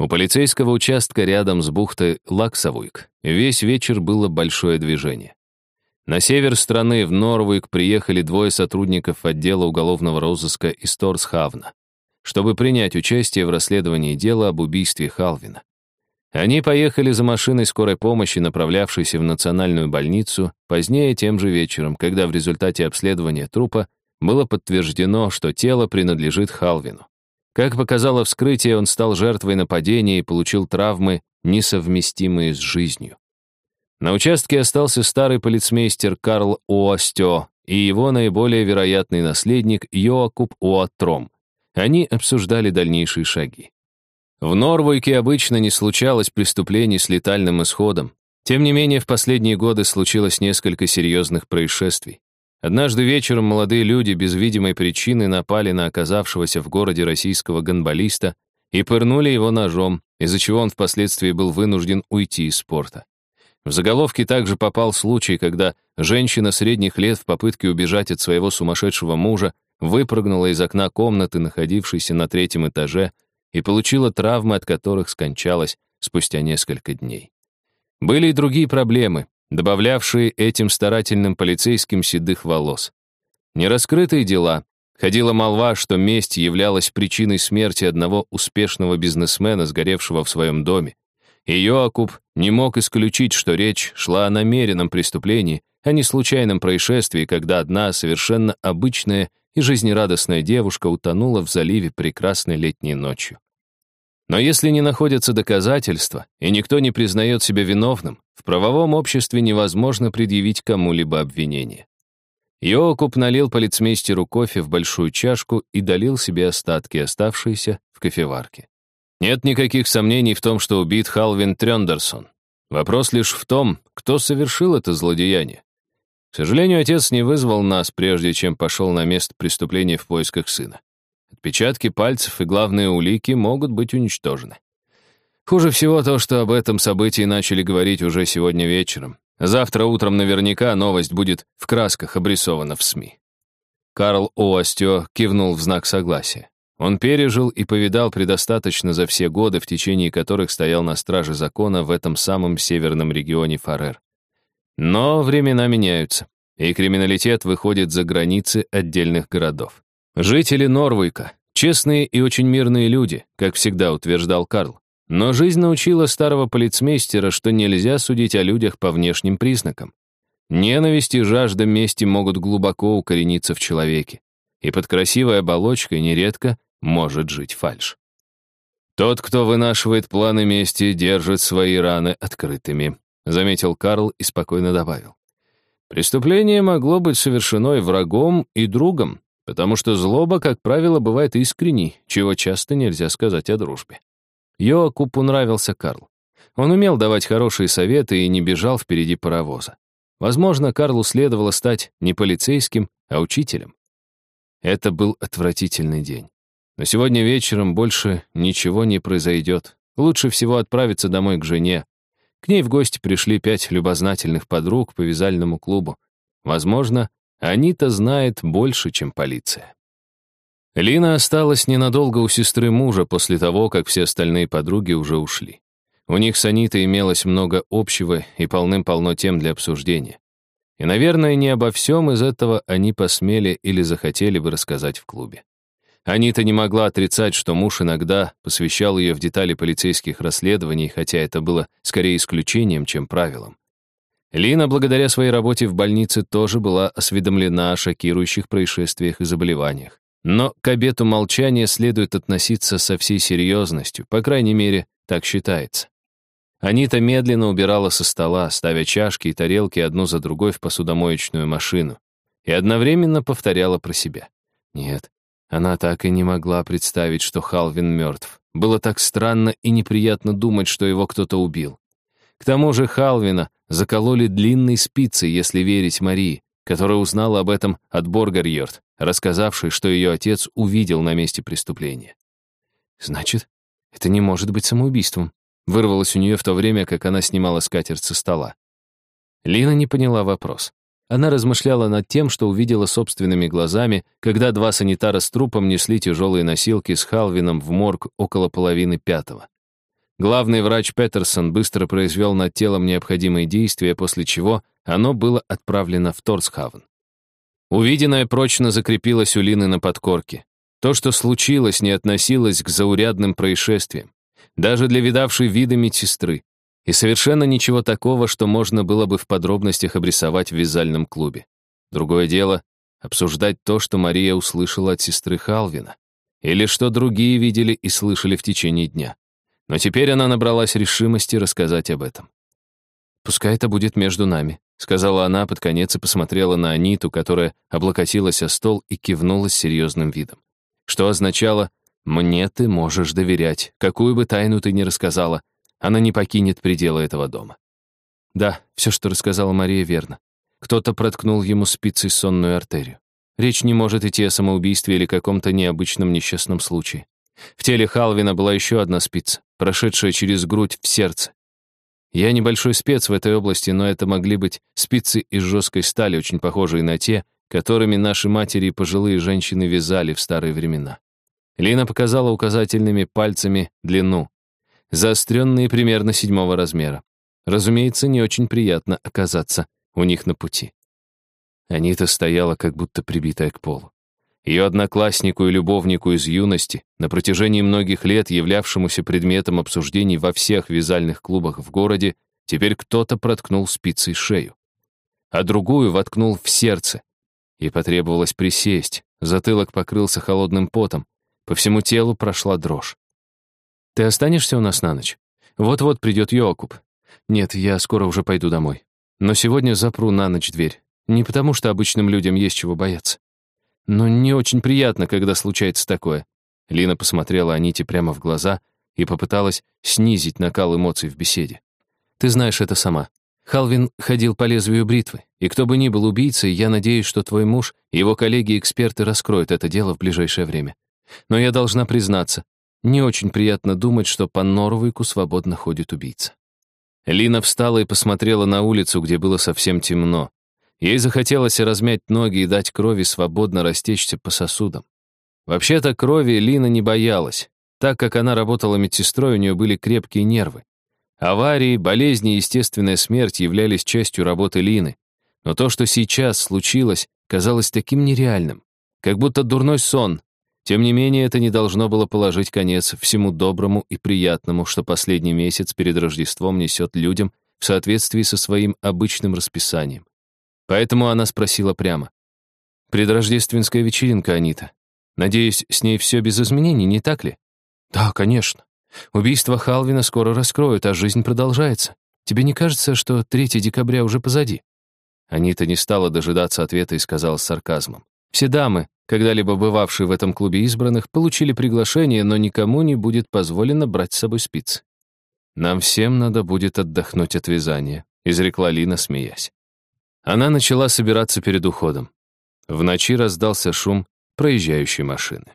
У полицейского участка рядом с бухтой Лаксавуйк весь вечер было большое движение. На север страны, в Норвуйк, приехали двое сотрудников отдела уголовного розыска из Торсхавна, чтобы принять участие в расследовании дела об убийстве Халвина. Они поехали за машиной скорой помощи, направлявшейся в национальную больницу, позднее тем же вечером, когда в результате обследования трупа было подтверждено, что тело принадлежит Халвину. Как показало вскрытие, он стал жертвой нападения и получил травмы, несовместимые с жизнью. На участке остался старый полицмейстер Карл Уостё и его наиболее вероятный наследник Йоакуб Уатром. Они обсуждали дальнейшие шаги. В Норвойке обычно не случалось преступлений с летальным исходом. Тем не менее, в последние годы случилось несколько серьезных происшествий. Однажды вечером молодые люди без видимой причины напали на оказавшегося в городе российского гонболиста и пырнули его ножом, из-за чего он впоследствии был вынужден уйти из спорта. В заголовке также попал случай, когда женщина средних лет в попытке убежать от своего сумасшедшего мужа выпрыгнула из окна комнаты, находившейся на третьем этаже, и получила травмы, от которых скончалась спустя несколько дней. Были и другие проблемы, добавлявшие этим старательным полицейским седых волос. Нераскрытые дела. Ходила молва, что месть являлась причиной смерти одного успешного бизнесмена, сгоревшего в своем доме. И Йоакуб не мог исключить, что речь шла о намеренном преступлении, а не случайном происшествии, когда одна совершенно обычная и жизнерадостная девушка утонула в заливе прекрасной летней ночью. Но если не находятся доказательства, и никто не признает себя виновным, в правовом обществе невозможно предъявить кому-либо обвинение. Йоакуб налил полицмейстеру кофе в большую чашку и долил себе остатки, оставшиеся в кофеварке. Нет никаких сомнений в том, что убит Халвин Трёндерсон. Вопрос лишь в том, кто совершил это злодеяние. К сожалению, отец не вызвал нас, прежде чем пошел на место преступления в поисках сына. Отпечатки пальцев и главные улики могут быть уничтожены. Хуже всего то, что об этом событии начали говорить уже сегодня вечером. Завтра утром наверняка новость будет в красках обрисована в СМИ. Карл Оастё кивнул в знак согласия. Он пережил и повидал предостаточно за все годы, в течение которых стоял на страже закона в этом самом северном регионе Фарер. Но времена меняются, и криминалитет выходит за границы отдельных городов. Жители Норвейка — честные и очень мирные люди, как всегда утверждал Карл. Но жизнь научила старого полицмейстера, что нельзя судить о людях по внешним признакам. Ненависть и жажда мести могут глубоко укорениться в человеке. И под красивой оболочкой нередко может жить фальшь. Тот, кто вынашивает планы мести, держит свои раны открытыми заметил Карл и спокойно добавил. Преступление могло быть совершено и врагом, и другом, потому что злоба, как правило, бывает искренней, чего часто нельзя сказать о дружбе. Йоакупу нравился Карл. Он умел давать хорошие советы и не бежал впереди паровоза. Возможно, Карлу следовало стать не полицейским, а учителем. Это был отвратительный день. Но сегодня вечером больше ничего не произойдет. Лучше всего отправиться домой к жене, к ней в гости пришли пять любознательных подруг по вязальному клубу. Возможно, Анита знает больше, чем полиция. Лина осталась ненадолго у сестры мужа после того, как все остальные подруги уже ушли. У них с Анитой имелось много общего и полным-полно тем для обсуждения. И, наверное, не обо всем из этого они посмели или захотели бы рассказать в клубе. Анита не могла отрицать, что муж иногда посвящал ее в детали полицейских расследований, хотя это было скорее исключением, чем правилом. Лина, благодаря своей работе в больнице, тоже была осведомлена о шокирующих происшествиях и заболеваниях. Но к обету молчания следует относиться со всей серьезностью, по крайней мере, так считается. Анита медленно убирала со стола, ставя чашки и тарелки одну за другой в посудомоечную машину, и одновременно повторяла про себя. «Нет, она так и не могла представить, что Халвин мертв. Было так странно и неприятно думать, что его кто-то убил. К тому же Халвина закололи длинной спицей, если верить Марии, которая узнала об этом от Боргарьерт, рассказавшей, что ее отец увидел на месте преступления. «Значит, это не может быть самоубийством», вырвалось у нее в то время, как она снимала скатерть со стола. Лина не поняла вопрос. Она размышляла над тем, что увидела собственными глазами, когда два санитара с трупом несли тяжелые носилки с Халвином в морг около половины пятого. Главный врач Петерсон быстро произвел над телом необходимые действия, после чего оно было отправлено в Торсхавен. Увиденное прочно закрепилось у Лины на подкорке. То, что случилось, не относилось к заурядным происшествиям, даже для видавшей вида медсестры, и совершенно ничего такого, что можно было бы в подробностях обрисовать в вязальном клубе. Другое дело — обсуждать то, что Мария услышала от сестры Халвина, или что другие видели и слышали в течение дня. Но теперь она набралась решимости рассказать об этом. «Пускай это будет между нами», — сказала она под конец и посмотрела на Аниту, которая облокотилась о стол и кивнула с серьезным видом. Что означало «мне ты можешь доверять, какую бы тайну ты ни рассказала, она не покинет пределы этого дома». Да, все, что рассказала Мария, верно. Кто-то проткнул ему спицей сонную артерию. Речь не может идти о самоубийстве или каком-то необычном несчастном случае. В теле Халвина была еще одна спица, прошедшая через грудь в сердце. Я небольшой спец в этой области, но это могли быть спицы из жесткой стали, очень похожие на те, которыми наши матери и пожилые женщины вязали в старые времена. Лина показала указательными пальцами длину, заостренные примерно седьмого размера. Разумеется, не очень приятно оказаться у них на пути. Анита стояла, как будто прибитая к полу. Ее однокласснику и любовнику из юности, на протяжении многих лет являвшемуся предметом обсуждений во всех вязальных клубах в городе, теперь кто-то проткнул спицей шею, а другую воткнул в сердце. И потребовалось присесть, затылок покрылся холодным потом, по всему телу прошла дрожь. «Ты останешься у нас на ночь? Вот-вот придет Йокуб. Нет, я скоро уже пойду домой. Но сегодня запру на ночь дверь. Не потому, что обычным людям есть чего бояться. Но не очень приятно, когда случается такое. Лина посмотрела Аните прямо в глаза и попыталась снизить накал эмоций в беседе. Ты знаешь это сама. Халвин ходил по лезвию бритвы, и кто бы ни был убийцей, я надеюсь, что твой муж и его коллеги-эксперты раскроют это дело в ближайшее время. Но я должна признаться, не очень приятно думать, что по Норвейку свободно ходит убийца. Лина встала и посмотрела на улицу, где было совсем темно. Ей захотелось размять ноги и дать крови свободно растечься по сосудам. Вообще-то крови Лина не боялась. Так как она работала медсестрой, у нее были крепкие нервы. Аварии, болезни и естественная смерть являлись частью работы Лины. Но то, что сейчас случилось, казалось таким нереальным, как будто дурной сон. Тем не менее, это не должно было положить конец всему доброму и приятному, что последний месяц перед Рождеством несет людям в соответствии со своим обычным расписанием. Поэтому она спросила прямо. «Предрождественская вечеринка, Анита. Надеюсь, с ней все без изменений, не так ли?» «Да, конечно. Убийство Халвина скоро раскроют, а жизнь продолжается. Тебе не кажется, что 3 декабря уже позади?» Анита не стала дожидаться ответа и сказала с сарказмом. «Все дамы, когда-либо бывавшие в этом клубе избранных, получили приглашение, но никому не будет позволено брать с собой спицы. «Нам всем надо будет отдохнуть от вязания», — изрекла Лина, смеясь. Она начала собираться перед уходом. В ночи раздался шум проезжающей машины.